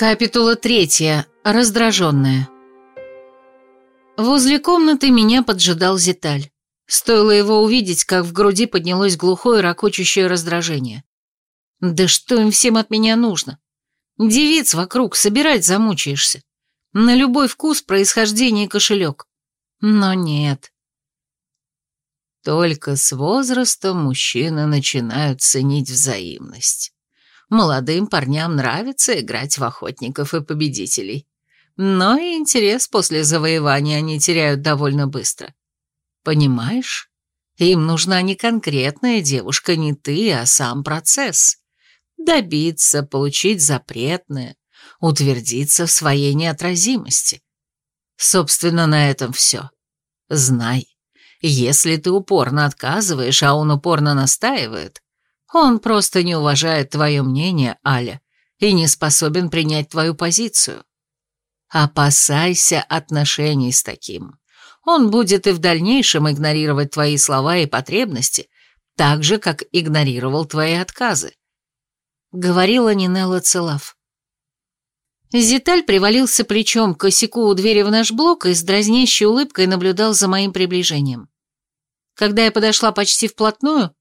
Капитула третья. Раздраженная. Возле комнаты меня поджидал Зиталь. Стоило его увидеть, как в груди поднялось глухое ракочущее раздражение. Да что им всем от меня нужно? Девиц вокруг собирать замучаешься. На любой вкус, происхождение кошелек. Но нет. Только с возрастом мужчины начинают ценить взаимность. Молодым парням нравится играть в охотников и победителей. Но и интерес после завоевания они теряют довольно быстро. Понимаешь? Им нужна не конкретная девушка, не ты, а сам процесс. Добиться, получить запретное, утвердиться в своей неотразимости. Собственно, на этом все. Знай, если ты упорно отказываешь, а он упорно настаивает, он просто не уважает твое мнение, Аля, и не способен принять твою позицию. Опасайся отношений с таким. Он будет и в дальнейшем игнорировать твои слова и потребности, так же, как игнорировал твои отказы. Говорила Нинелла Целав. Зиталь привалился плечом к косяку у двери в наш блок и с дразнящей улыбкой наблюдал за моим приближением. Когда я подошла почти вплотную,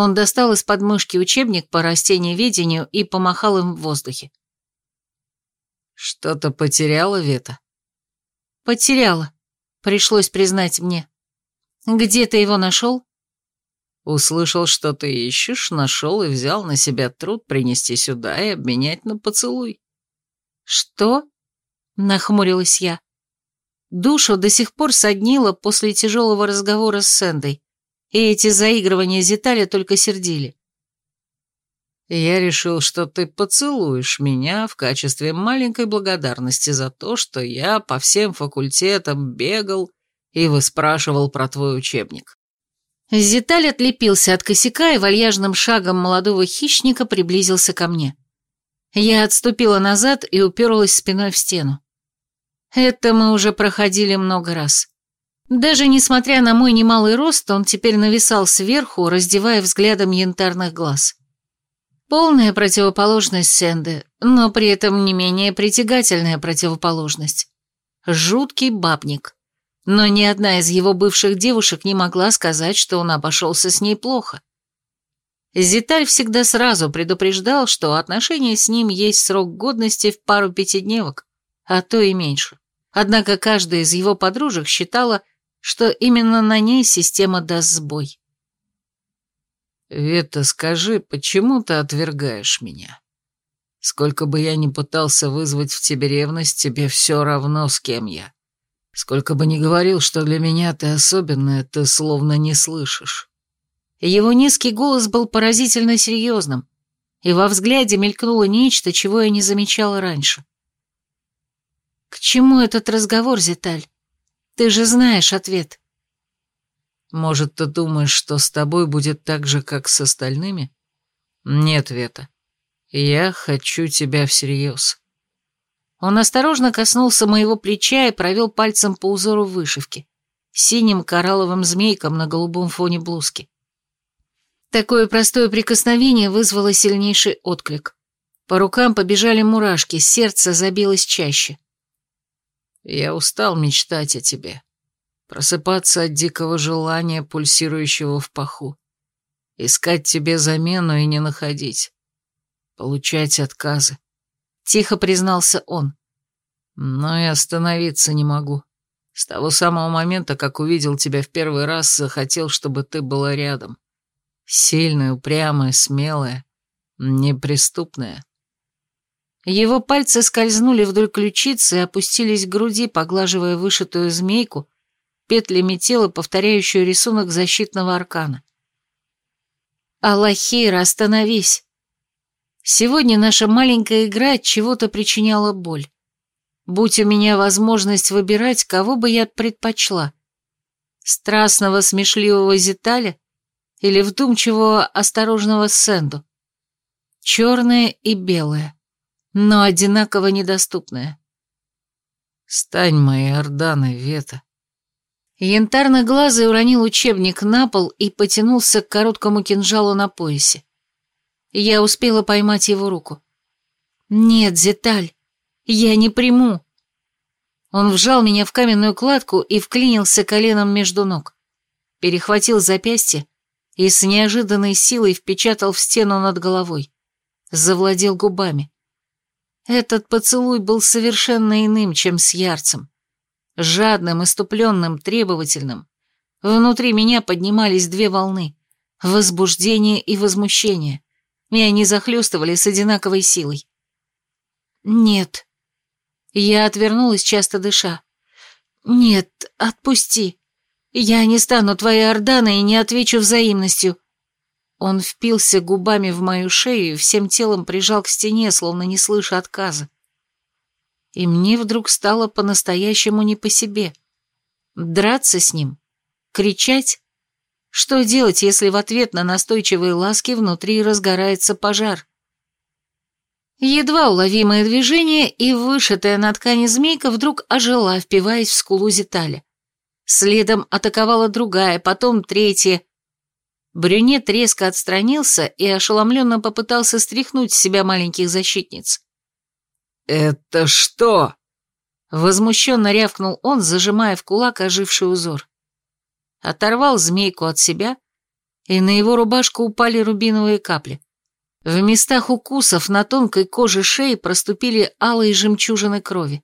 он достал из подмышки учебник по растениеведению и помахал им в воздухе. «Что-то потеряла, Вета?» «Потеряла», — пришлось признать мне. «Где ты его нашел?» «Услышал, что ты ищешь, нашел и взял на себя труд принести сюда и обменять на поцелуй». «Что?» — нахмурилась я. Душу до сих пор соднило после тяжелого разговора с Сэндой и эти заигрывания Зиталя только сердили. «Я решил, что ты поцелуешь меня в качестве маленькой благодарности за то, что я по всем факультетам бегал и выспрашивал про твой учебник». Зиталь отлепился от косяка и вальяжным шагом молодого хищника приблизился ко мне. Я отступила назад и уперлась спиной в стену. Это мы уже проходили много раз. Даже несмотря на мой немалый рост, он теперь нависал сверху, раздевая взглядом янтарных глаз. Полная противоположность Сэнде, но при этом не менее притягательная противоположность. Жуткий бабник. Но ни одна из его бывших девушек не могла сказать, что он обошелся с ней плохо. Зиталь всегда сразу предупреждал, что отношения с ним есть срок годности в пару пятидневок, а то и меньше. Однако каждая из его подружек считала, что именно на ней система даст сбой. «Вета, скажи, почему ты отвергаешь меня? Сколько бы я ни пытался вызвать в тебе ревность, тебе все равно, с кем я. Сколько бы ни говорил, что для меня ты особенная, ты словно не слышишь». Его низкий голос был поразительно серьезным, и во взгляде мелькнуло нечто, чего я не замечала раньше. «К чему этот разговор, Зиталь? Ты же знаешь ответ. Может, ты думаешь, что с тобой будет так же, как с остальными? Нет, Вета. Я хочу тебя всерьез. Он осторожно коснулся моего плеча и провел пальцем по узору вышивки, синим коралловым змейком на голубом фоне блузки. Такое простое прикосновение вызвало сильнейший отклик. По рукам побежали мурашки, сердце забилось чаще. Я устал мечтать о тебе. Просыпаться от дикого желания, пульсирующего в паху. Искать тебе замену и не находить. Получать отказы. Тихо признался он. Но и остановиться не могу. С того самого момента, как увидел тебя в первый раз, захотел, чтобы ты была рядом. Сильная, упрямая, смелая, неприступная. Его пальцы скользнули вдоль ключицы и опустились к груди, поглаживая вышитую змейку, петлями тела, повторяющую рисунок защитного аркана. «Аллахир, остановись!» Сегодня наша маленькая игра от чего-то причиняла боль. Будь у меня возможность выбирать, кого бы я предпочла. Страстного, смешливого Зиталя или вдумчивого, осторожного Сэнду. Черное и белое но одинаково недоступная. «Стань моей Орданой, Вета». Янтарно-глазый уронил учебник на пол и потянулся к короткому кинжалу на поясе. Я успела поймать его руку. «Нет, Зеталь, Я не приму. Он вжал меня в каменную кладку и вклинился коленом между ног. Перехватил запястье и с неожиданной силой впечатал в стену над головой. Завладел губами. Этот поцелуй был совершенно иным, чем с ярцем. Жадным, иступленным, требовательным. Внутри меня поднимались две волны — возбуждение и возмущение, и они захлестывали с одинаковой силой. «Нет». Я отвернулась, часто дыша. «Нет, отпусти. Я не стану твоей Орданой и не отвечу взаимностью». Он впился губами в мою шею и всем телом прижал к стене, словно не слыша отказа. И мне вдруг стало по-настоящему не по себе. Драться с ним? Кричать? Что делать, если в ответ на настойчивые ласки внутри разгорается пожар? Едва уловимое движение, и вышитая на ткани змейка вдруг ожила, впиваясь в скулу Зиталя. Следом атаковала другая, потом третья. Брюнет резко отстранился и ошеломленно попытался стряхнуть с себя маленьких защитниц. «Это что?» Возмущенно рявкнул он, зажимая в кулак оживший узор. Оторвал змейку от себя, и на его рубашку упали рубиновые капли. В местах укусов на тонкой коже шеи проступили алые жемчужины крови.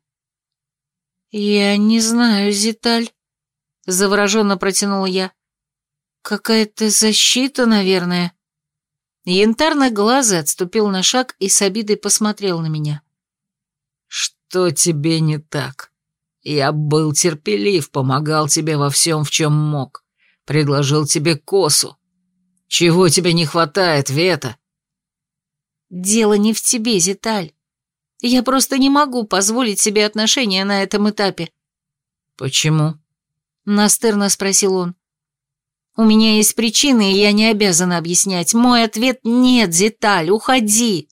«Я не знаю, Зиталь», — завороженно протянула я. «Какая-то защита, наверное». Янтарный глазы отступил на шаг и с обидой посмотрел на меня. «Что тебе не так? Я был терпелив, помогал тебе во всем, в чем мог. Предложил тебе косу. Чего тебе не хватает, Вета?» «Дело не в тебе, Зиталь. Я просто не могу позволить себе отношения на этом этапе». «Почему?» — настырно спросил он. «У меня есть причины, и я не обязана объяснять. Мой ответ — нет, Зиталь, уходи!»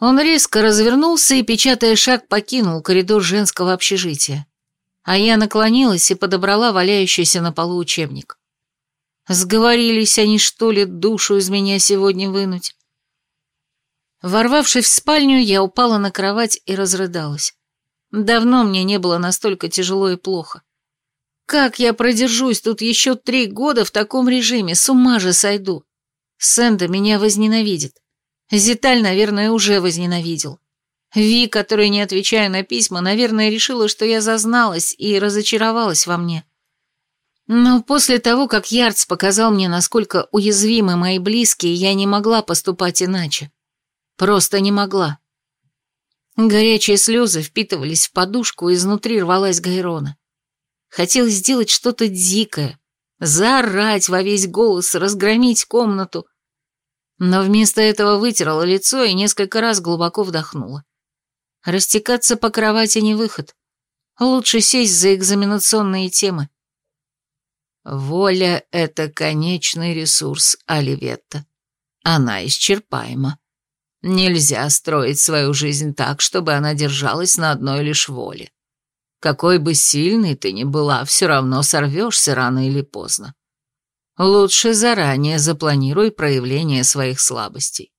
Он резко развернулся и, печатая шаг, покинул коридор женского общежития. А я наклонилась и подобрала валяющийся на полу учебник. Сговорились они, что ли, душу из меня сегодня вынуть? Ворвавшись в спальню, я упала на кровать и разрыдалась. Давно мне не было настолько тяжело и плохо. Как я продержусь тут еще три года в таком режиме, с ума же сойду. Сэнда меня возненавидит. Зиталь, наверное, уже возненавидел. Ви, которой не отвечаю на письма, наверное, решила, что я зазналась и разочаровалась во мне. Но после того, как Ярдс показал мне, насколько уязвимы мои близкие, я не могла поступать иначе. Просто не могла. Горячие слезы впитывались в подушку, изнутри рвалась Гайрона. Хотелось сделать что-то дикое, заорать во весь голос, разгромить комнату. Но вместо этого вытерла лицо и несколько раз глубоко вдохнула. Растекаться по кровати не выход. Лучше сесть за экзаменационные темы. Воля — это конечный ресурс Оливетта. Она исчерпаема. Нельзя строить свою жизнь так, чтобы она держалась на одной лишь воле. Какой бы сильной ты ни была, все равно сорвешься рано или поздно. Лучше заранее запланируй проявление своих слабостей.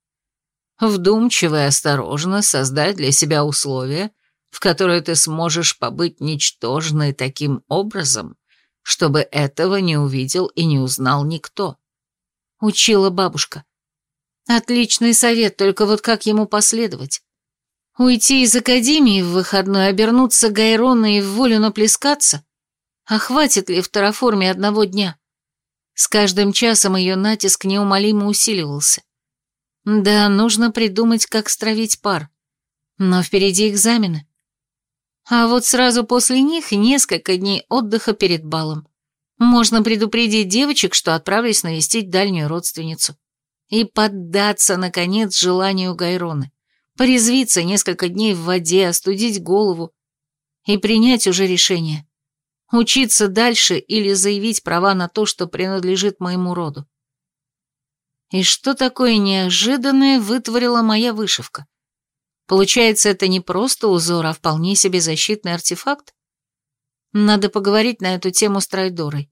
Вдумчиво и осторожно создать для себя условия, в которые ты сможешь побыть ничтожной таким образом, чтобы этого не увидел и не узнал никто. Учила бабушка. Отличный совет, только вот как ему последовать? Уйти из академии в выходной, обернуться Гайрона и в волю наплескаться? А хватит ли в тараформе одного дня? С каждым часом ее натиск неумолимо усиливался. Да, нужно придумать, как стравить пар. Но впереди экзамены. А вот сразу после них несколько дней отдыха перед балом. Можно предупредить девочек, что отправлюсь навестить дальнюю родственницу и поддаться, наконец, желанию Гайроны, порезвиться несколько дней в воде, остудить голову и принять уже решение, учиться дальше или заявить права на то, что принадлежит моему роду. И что такое неожиданное вытворила моя вышивка? Получается, это не просто узор, а вполне себе защитный артефакт? Надо поговорить на эту тему с Трайдорой.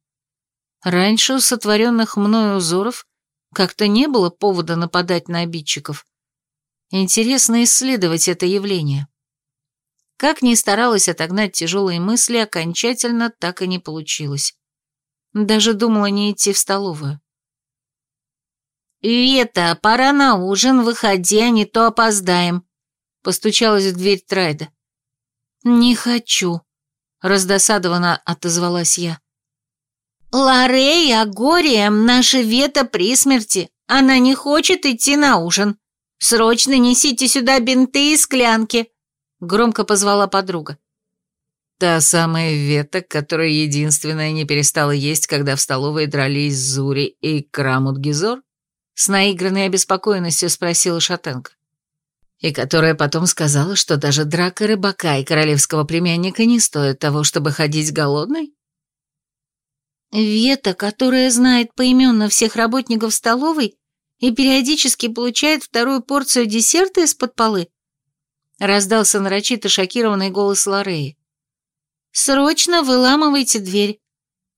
Раньше у сотворенных мною узоров как-то не было повода нападать на обидчиков. Интересно исследовать это явление. Как ни старалась отогнать тяжелые мысли, окончательно так и не получилось. Даже думала не идти в столовую. «Вета, пора на ужин, выходи, а не то опоздаем», — постучалась в дверь Трайда. «Не хочу», — раздосадованно отозвалась я. «Ларей, Агория, наша Вета при смерти. Она не хочет идти на ужин. Срочно несите сюда бинты и склянки», — громко позвала подруга. Та самая Вета, которая единственная не перестала есть, когда в столовой дрались Зури и Крамут Гизор? С наигранной обеспокоенностью спросила Шатенко. И которая потом сказала, что даже драка рыбака и королевского племянника не стоит того, чтобы ходить голодной? Вета, которая знает поименно всех работников столовой и периодически получает вторую порцию десерта из-под полы, раздался нарочито шокированный голос Лореи. «Срочно выламывайте дверь.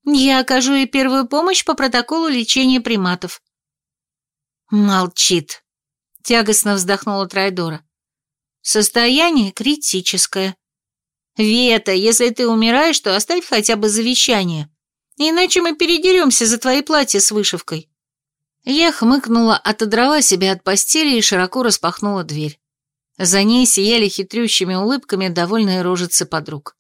Я окажу ей первую помощь по протоколу лечения приматов». «Молчит», — тягостно вздохнула Трайдора. «Состояние критическое. Вета, если ты умираешь, то оставь хотя бы завещание, иначе мы передеремся за твои платья с вышивкой». Я хмыкнула, отодрала себя от постели и широко распахнула дверь. За ней сияли хитрющими улыбками довольные рожицы подруг.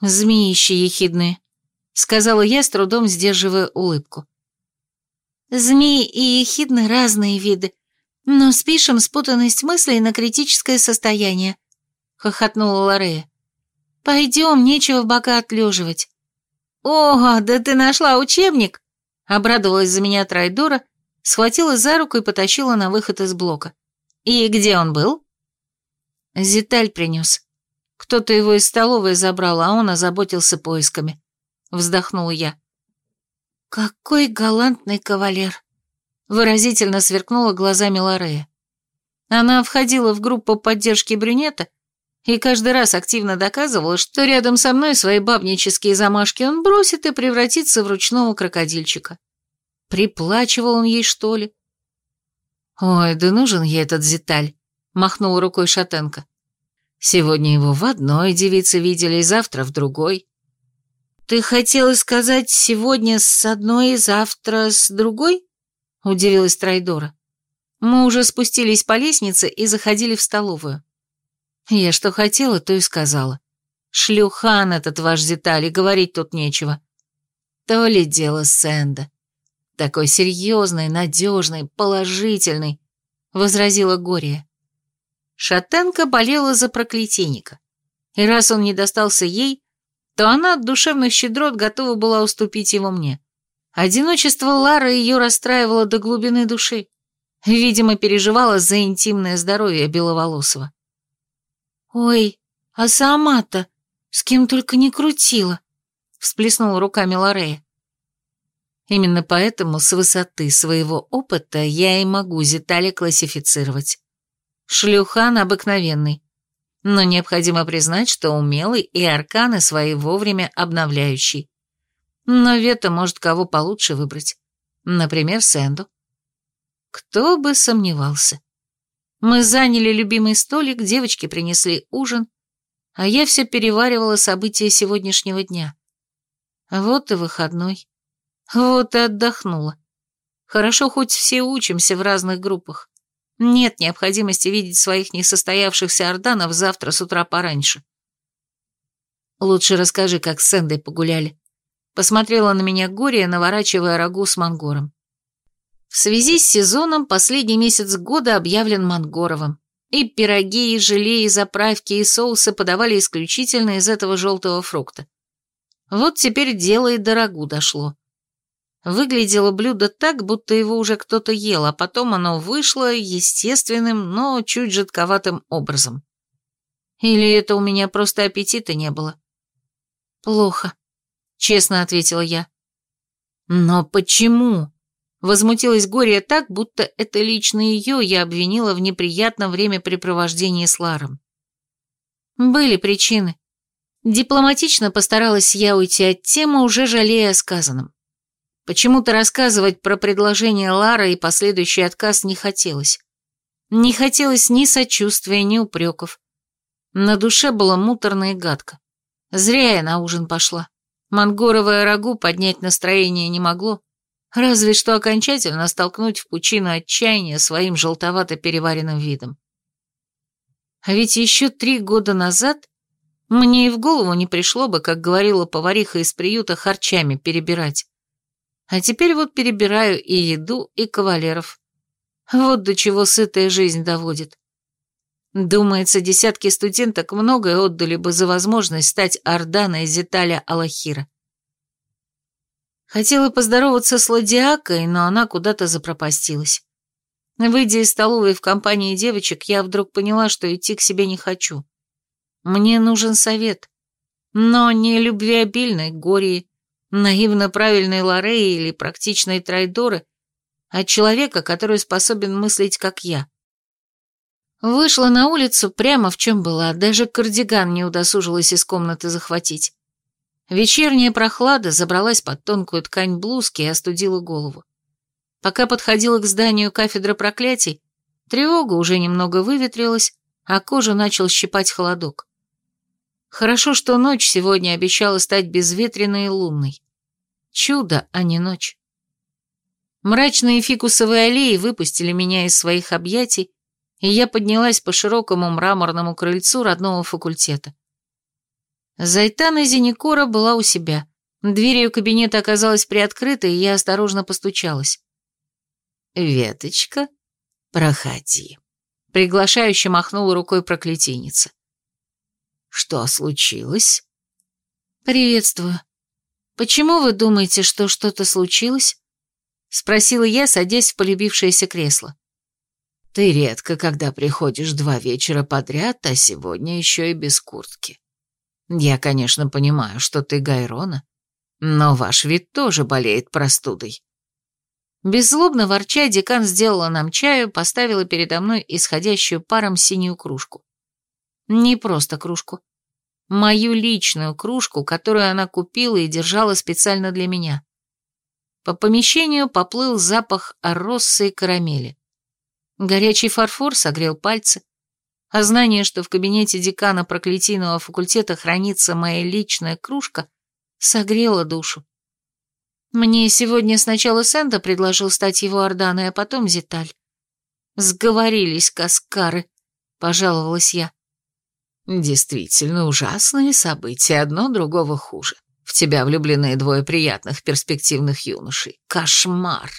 «Змеищи ехидные», — сказала я, с трудом сдерживая улыбку. Змеи и ехидны разные виды, но спишем спутанность мыслей на критическое состояние», — хохотнула Лорея. «Пойдем, нечего бока отлеживать». «О, да ты нашла учебник!» — обрадовалась за меня Трайдора, схватила за руку и потащила на выход из блока. «И где он был?» Зиталь принес. Кто-то его из столовой забрал, а он озаботился поисками. Вздохнула я. «Какой галантный кавалер!» Выразительно сверкнула глазами Лорея. Она входила в группу поддержки брюнета и каждый раз активно доказывала, что рядом со мной свои бабнические замашки он бросит и превратится в ручного крокодильчика. Приплачивал он ей, что ли? «Ой, да нужен ей этот Зиталь», — махнул рукой Шатенко. «Сегодня его в одной девице видели, и завтра в другой. «Ты хотела сказать сегодня с одной завтра с другой?» — удивилась Трайдора. Мы уже спустились по лестнице и заходили в столовую. Я что хотела, то и сказала. Шлюхан этот ваш детали, говорить тут нечего. То ли дело Сэнда. Такой серьезный, надежный, положительный, — возразила Гория. Шатенка болела за проклятийника. И раз он не достался ей, то она от душевных щедрот готова была уступить его мне. Одиночество Лары ее расстраивало до глубины души. Видимо, переживала за интимное здоровье Беловолосова. «Ой, а сама-то с кем только не крутила», — всплеснула руками Лорея. Именно поэтому с высоты своего опыта я и могу Зитали классифицировать. Шлюхан обыкновенный, но необходимо признать, что умелый и арканы свои вовремя обновляющий. Но Вета может кого получше выбрать. Например, Сэнду. Кто бы сомневался. Мы заняли любимый столик, девочки принесли ужин, а я все переваривала события сегодняшнего дня. Вот и выходной. Вот и отдохнула. Хорошо, хоть все учимся в разных группах. Нет необходимости видеть своих несостоявшихся орданов завтра с утра пораньше. Лучше расскажи, как с Сэндой погуляли. Посмотрела на меня горе, наворачивая рагу с мангором. В связи с сезоном последний месяц года объявлен мангоровым. И пироги, и желе, и заправки, и соусы подавали исключительно из этого желтого фрукта. Вот теперь дело и дорогу дошло. Выглядело блюдо так, будто его уже кто-то ел, а потом оно вышло естественным, но чуть жидковатым образом. Или это у меня просто аппетита не было? Плохо, честно ответила я. Но почему? Возмутилась Гория так, будто это лично ее я обвинила в неприятном времяпрепровождении с Ларом. Были причины. Дипломатично постаралась я уйти от темы, уже жалея о сказанном. Почему-то рассказывать про предложение Лары и последующий отказ не хотелось. Не хотелось ни сочувствия, ни упреков. На душе было муторно и гадко. Зря я на ужин пошла. Мангоровое рагу поднять настроение не могло, разве что окончательно столкнуть в пучину отчаяния своим желтовато переваренным видом. А ведь еще три года назад мне и в голову не пришло бы, как говорила повариха из приюта, харчами перебирать. А теперь вот перебираю и еду, и кавалеров. Вот до чего сытая жизнь доводит. Думается, десятки студенток многое отдали бы за возможность стать Орданой Зиталя Алахира. Хотела поздороваться с Ладиакой, но она куда-то запропастилась. Выйдя из столовой в компании девочек, я вдруг поняла, что идти к себе не хочу. Мне нужен совет. Но не любвеобильной Гории, наивно правильной Лореи или практичной Трайдоры, а человека, который способен мыслить, как я. Вышла на улицу прямо в чем была, даже кардиган не удосужилась из комнаты захватить. Вечерняя прохлада забралась под тонкую ткань блузки и остудила голову. Пока подходила к зданию кафедры проклятий, тревога уже немного выветрилась, а кожу начал щипать холодок. Хорошо, что ночь сегодня обещала стать безветренной и лунной. Чудо, а не ночь. Мрачные фикусовые аллеи выпустили меня из своих объятий, и я поднялась по широкому мраморному крыльцу родного факультета. Зайтана Зеникора была у себя. Дверь ее кабинета оказалась приоткрытой, и я осторожно постучалась. «Веточка, проходи», — приглашающе махнула рукой проклятийница. «Что случилось?» «Приветствую. Почему вы думаете, что что-то случилось?» — спросила я, садясь в полюбившееся кресло. Ты редко, когда приходишь два вечера подряд, а сегодня еще и без куртки. Я, конечно, понимаю, что ты Гайрона, но ваш вид тоже болеет простудой. Беззлобно ворча, декан сделала нам чаю, поставила передо мной исходящую паром синюю кружку. Не просто кружку. Мою личную кружку, которую она купила и держала специально для меня. По помещению поплыл запах ороссы и карамели. Горячий фарфор согрел пальцы, а знание, что в кабинете декана проклятийного факультета хранится моя личная кружка, согрело душу. Мне сегодня сначала Сэнда предложил стать его Орданой, а потом Зиталь. Сговорились каскары, пожаловалась я. Действительно ужасные события, одно другого хуже. В тебя влюблены двое приятных перспективных юношей. Кошмар.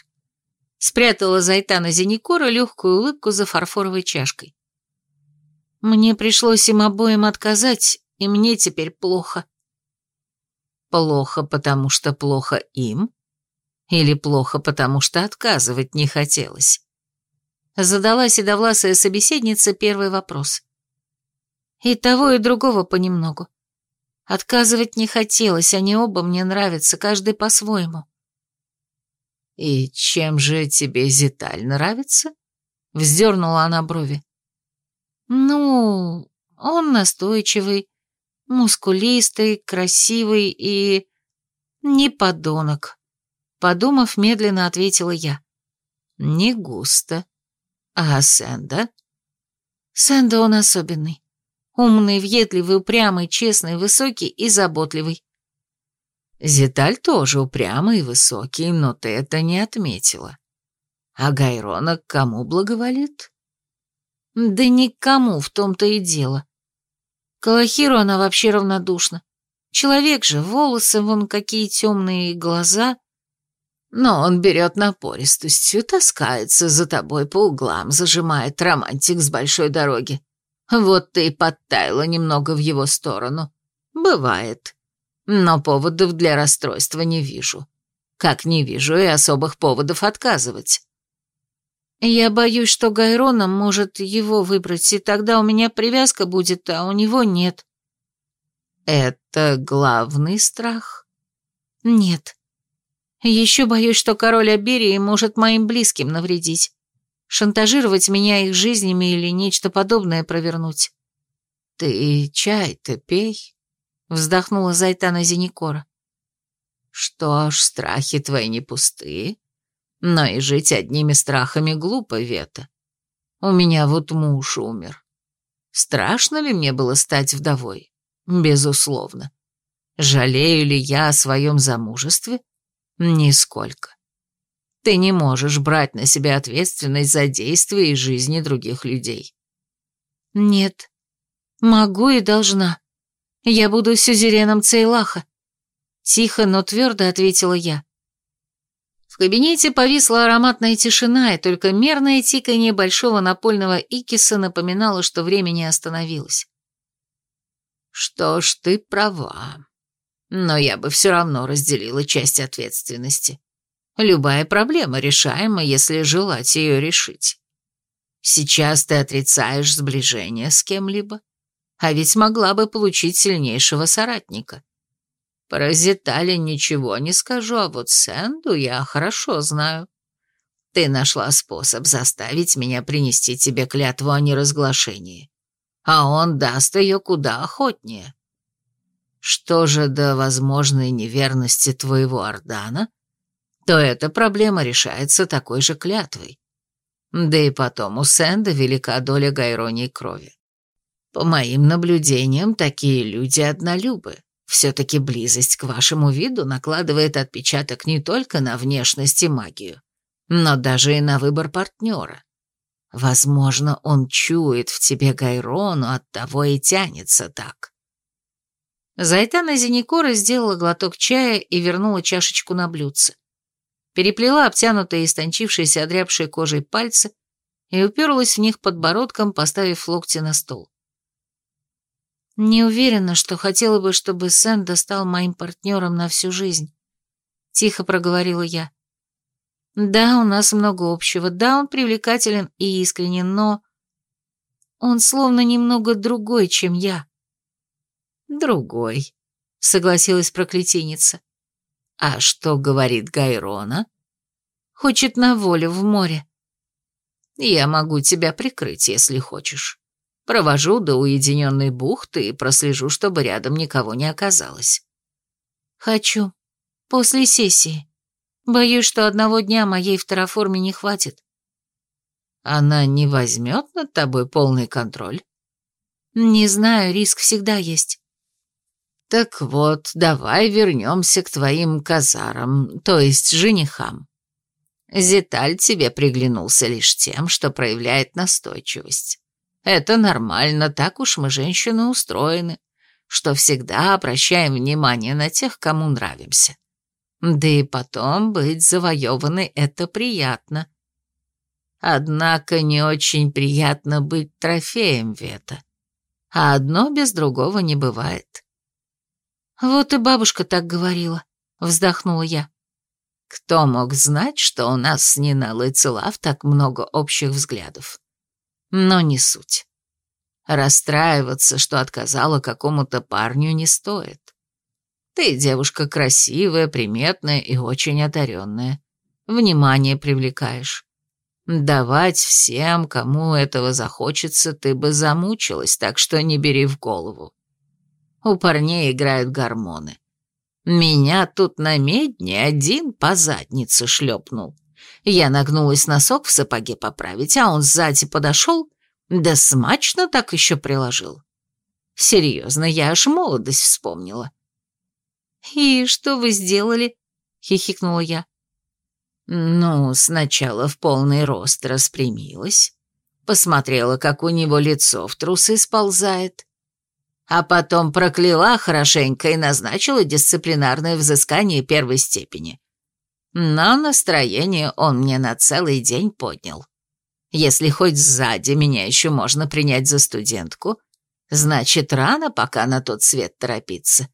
Спрятала Зайтана Зеникора легкую улыбку за фарфоровой чашкой. Мне пришлось им обоим отказать, и мне теперь плохо. Плохо, потому что плохо им? Или плохо, потому что отказывать не хотелось? Задала седовласая собеседница первый вопрос. И того, и другого понемногу. Отказывать не хотелось, они оба мне нравятся, каждый по-своему. «И чем же тебе Зиталь нравится?» — вздернула она брови. «Ну, он настойчивый, мускулистый, красивый и... не подонок», — подумав, медленно ответила я. «Не густо. А Сэнда?» «Сэнда он особенный. Умный, въедливый, упрямый, честный, высокий и заботливый. Зиталь тоже упрямый и высокий, но ты это не отметила. А Гайрона к кому благоволит? Да никому в том-то и дело. Калахиру она вообще равнодушна. Человек же, волосы вон какие темные, глаза. Но он берет напористостью, таскается за тобой по углам, зажимает романтик с большой дороги. Вот ты и подтаяла немного в его сторону. Бывает но поводов для расстройства не вижу. Как не вижу и особых поводов отказывать. Я боюсь, что Гайрона может его выбрать, и тогда у меня привязка будет, а у него нет. Это главный страх? Нет. Еще боюсь, что король Аберии может моим близким навредить. Шантажировать меня их жизнями или нечто подобное провернуть. Ты чай-то пей, Вздохнула Зайтана Зеникора. Что ж, страхи твои не пустые. Но и жить одними страхами глупо, Вета. У меня вот муж умер. Страшно ли мне было стать вдовой? Безусловно. Жалею ли я о своем замужестве? Нисколько. Ты не можешь брать на себя ответственность за действия и жизни других людей. Нет. Могу и должна. Я буду сюзереном Цейлаха. Тихо, но твердо ответила я. В кабинете повисла ароматная тишина, и только мерное тиканье большого напольного икиса напоминало, что время не остановилось. Что ж, ты права. Но я бы все равно разделила часть ответственности. Любая проблема решаема, если желать ее решить. Сейчас ты отрицаешь сближение с кем-либо, а ведь могла бы получить сильнейшего соратника. Про ничего не скажу, а вот Сэнду я хорошо знаю. Ты нашла способ заставить меня принести тебе клятву о неразглашении, а он даст ее куда охотнее. Что же до возможной неверности твоего Ордана, то эта проблема решается такой же клятвой. Да и потом у Сэнда велика доля гайронии крови. По моим наблюдениям, такие люди однолюбы. Все-таки близость к вашему виду накладывает отпечаток не только на внешность и магию, но даже и на выбор партнера. Возможно, он чует в тебе Гайрону, оттого и тянется так. Зайтана Зеникора сделала глоток чая и вернула чашечку на блюдце. Переплела обтянутые и истончившиеся одрябшие кожей пальцы и уперлась в них подбородком, поставив локти на стол. Не уверена, что хотела бы, чтобы Сэнда стал моим партнером на всю жизнь. Тихо проговорила я. Да, у нас много общего, да, он привлекателен и искренен, но... Он словно немного другой, чем я. Другой, согласилась проклятийница. А что говорит Гайрона? Хочет на волю в море. Я могу тебя прикрыть, если хочешь. Провожу до уединенной бухты и прослежу, чтобы рядом никого не оказалось. Хочу. После сессии. Боюсь, что одного дня моей второформе не хватит. Она не возьмет над тобой полный контроль? Не знаю, риск всегда есть. Так вот, давай вернемся к твоим казарам, то есть женихам. Зиталь тебе приглянулся лишь тем, что проявляет настойчивость. Это нормально, так уж мы, женщины, устроены, что всегда обращаем внимание на тех, кому нравимся. Да и потом быть завоеванной — это приятно. Однако не очень приятно быть трофеем Вета. А одно без другого не бывает. Вот и бабушка так говорила, вздохнула я. Кто мог знать, что у нас с Ниной Целав так много общих взглядов? Но не суть. Расстраиваться, что отказала какому-то парню, не стоит. Ты девушка красивая, приметная и очень одаренная. Внимание привлекаешь. Давать всем, кому этого захочется, ты бы замучилась, так что не бери в голову. У парней играют гормоны. Меня тут на медне один по заднице шлепнул. Я нагнулась носок в сапоге поправить, а он сзади подошел, да смачно так еще приложил. Серьезно, я аж молодость вспомнила. «И что вы сделали?» — хихикнула я. Ну, сначала в полный рост распрямилась, посмотрела, как у него лицо в трусы сползает, а потом прокляла хорошенько и назначила дисциплинарное взыскание первой степени. Но настроение он мне на целый день поднял. Если хоть сзади меня еще можно принять за студентку, значит, рано пока на тот свет торопиться.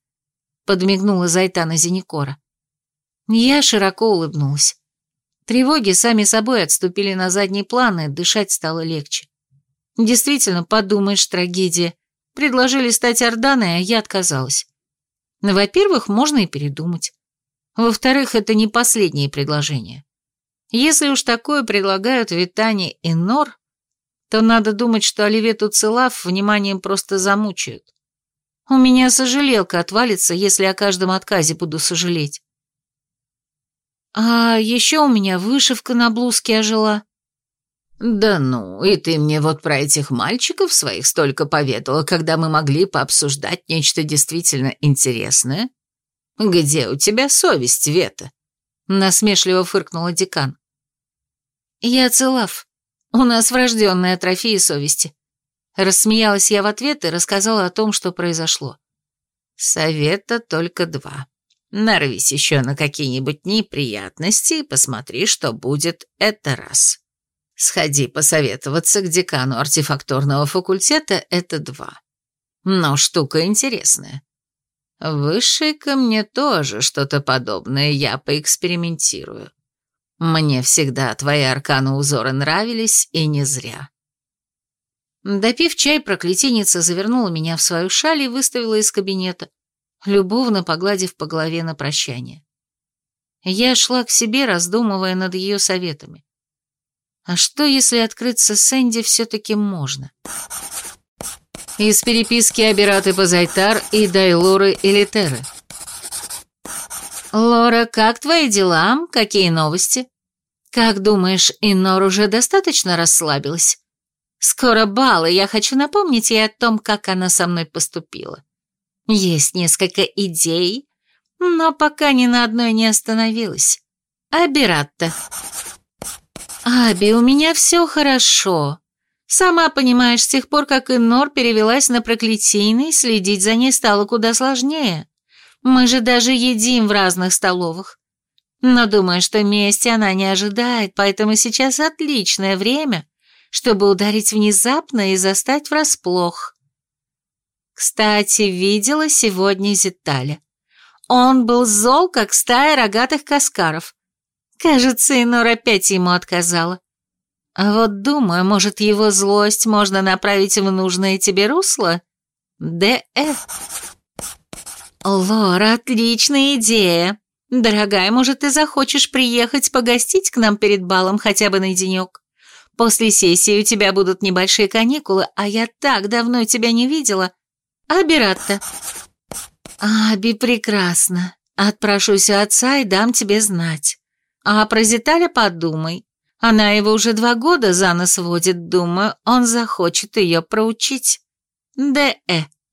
Подмигнула Зайтана Зеникора. Я широко улыбнулась. Тревоги сами собой отступили на задний план, и дышать стало легче. Действительно, подумаешь, трагедия. Предложили стать Орданой, а я отказалась. Во-первых, можно и передумать. Во-вторых, это не последнее предложение. Если уж такое предлагают Витани и Нор, то надо думать, что Оливету Целав вниманием просто замучают. У меня сожалелка отвалится, если о каждом отказе буду сожалеть. А еще у меня вышивка на блузке ожила. «Да ну, и ты мне вот про этих мальчиков своих столько поведала, когда мы могли пообсуждать нечто действительно интересное? Где у тебя совесть, Вета?» Насмешливо фыркнула декан. «Я целав. У нас врожденная атрофия совести». Рассмеялась я в ответ и рассказала о том, что произошло. «Совета только два. Нарвись еще на какие-нибудь неприятности и посмотри, что будет это раз. Сходи посоветоваться к декану артефакторного факультета, это два. Но штука интересная. Высшей ко мне тоже что-то подобное, я поэкспериментирую. Мне всегда твои арканы узоры нравились, и не зря. Допив чай, проклятийница завернула меня в свою шаль и выставила из кабинета, любовно погладив по голове на прощание. Я шла к себе, раздумывая над ее советами. А что, если открыться Сэнди все-таки можно? Из переписки Абираты Пазайтар и Дайлоры Элитеры. «Лора, как твои дела? Какие новости? Как думаешь, Инор уже достаточно расслабилась? Скоро бал, я хочу напомнить ей о том, как она со мной поступила. Есть несколько идей, но пока ни на одной не остановилась. Абиратта. Аби, у меня все хорошо. Сама понимаешь, с тех пор, как Иннор перевелась на проклятийный, следить за ней стало куда сложнее. Мы же даже едим в разных столовых. Но думаю, что мести она не ожидает, поэтому сейчас отличное время, чтобы ударить внезапно и застать врасплох. Кстати, видела сегодня Зиталя. Он был зол, как стая рогатых каскаров. Кажется, Инор опять ему отказала. А вот думаю, может, его злость можно направить в нужное тебе русло? Д.Э. Лора, отличная идея. Дорогая, может, ты захочешь приехать погостить к нам перед балом хотя бы на денек? После сессии у тебя будут небольшие каникулы, а я так давно тебя не видела. Абиратта. Аби, прекрасно. Отпрошусь у отца и дам тебе знать. А про Зиталя подумай. Она его уже два года за нос водит, думаю, он захочет ее проучить. Д.Э.